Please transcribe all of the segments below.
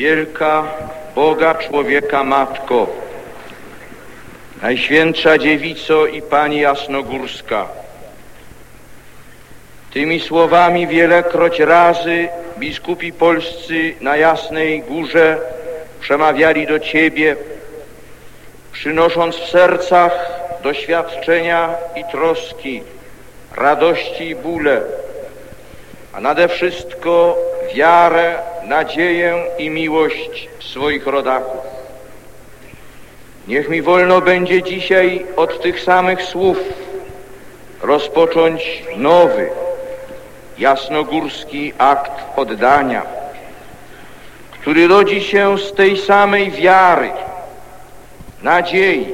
Wielka Boga człowieka Matko, Najświętsza Dziewico i Pani Jasnogórska, tymi słowami wielekroć razy biskupi polscy na Jasnej Górze przemawiali do Ciebie, przynosząc w sercach doświadczenia i troski, radości i bóle, a nade wszystko wiarę, nadzieję i miłość swoich rodaków. Niech mi wolno będzie dzisiaj od tych samych słów rozpocząć nowy, jasnogórski akt oddania, który rodzi się z tej samej wiary, nadziei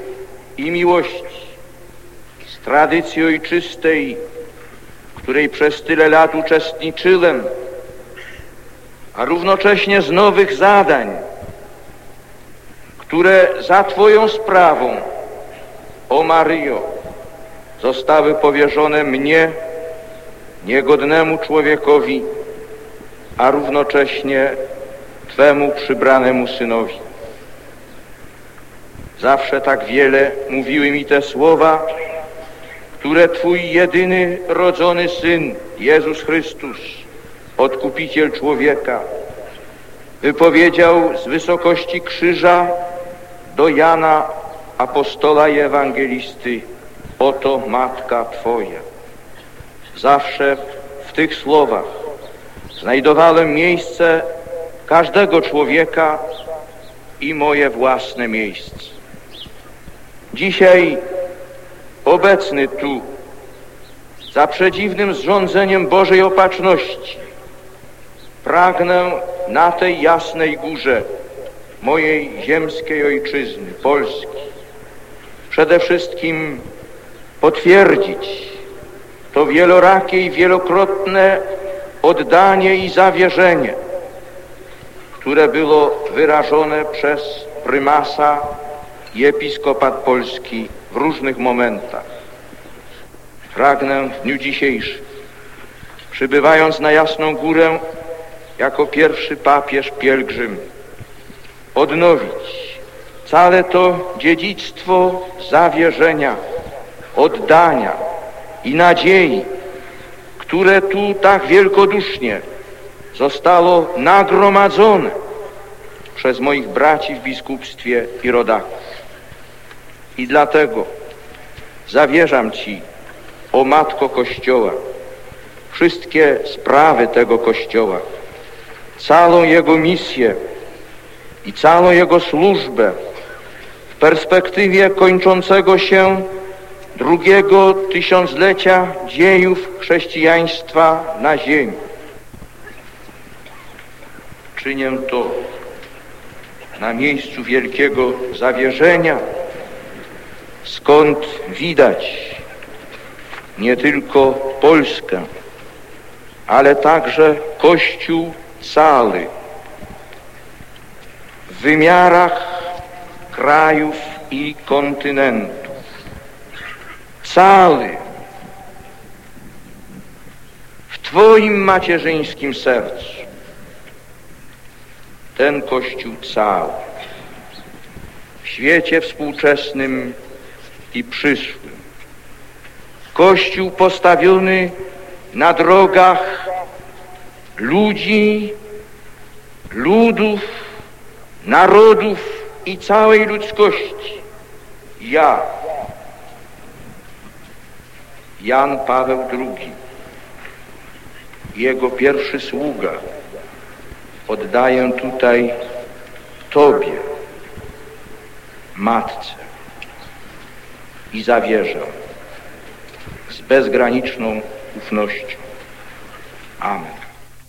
i miłości, z tradycji ojczystej, której przez tyle lat uczestniczyłem, a równocześnie z nowych zadań, które za Twoją sprawą, o Maryjo, zostały powierzone mnie, niegodnemu człowiekowi, a równocześnie Twemu przybranemu synowi. Zawsze tak wiele mówiły mi te słowa, które Twój jedyny rodzony Syn, Jezus Chrystus, Odkupiciel człowieka, wypowiedział z wysokości krzyża do Jana, apostola i ewangelisty, oto Matka Twoja. Zawsze w tych słowach znajdowałem miejsce każdego człowieka i moje własne miejsce. Dzisiaj obecny tu, za przedziwnym zrządzeniem Bożej Opatrzności, pragnę na tej jasnej górze mojej ziemskiej ojczyzny, Polski, przede wszystkim potwierdzić to wielorakie i wielokrotne oddanie i zawierzenie, które było wyrażone przez prymasa i episkopat polski w różnych momentach. Pragnę w dniu dzisiejszym, przybywając na Jasną Górę jako pierwszy papież pielgrzym, odnowić całe to dziedzictwo zawierzenia, oddania i nadziei, które tu tak wielkodusznie zostało nagromadzone przez moich braci w biskupstwie i rodaków. I dlatego zawierzam Ci, o Matko Kościoła, wszystkie sprawy tego Kościoła, całą Jego misję i całą Jego służbę w perspektywie kończącego się drugiego tysiąclecia dziejów chrześcijaństwa na ziemi. Czynię to na miejscu wielkiego zawierzenia, skąd widać nie tylko Polskę, ale także Kościół cały w wymiarach krajów i kontynentów. Cały w Twoim macierzyńskim sercu. Ten Kościół cały w świecie współczesnym i przyszłym. Kościół postawiony na drogach ludzi, ludów, narodów i całej ludzkości. Ja, Jan Paweł II, jego pierwszy sługa, oddaję tutaj Tobie, Matce i zawierzam z bezgraniczną ufnością. Amen.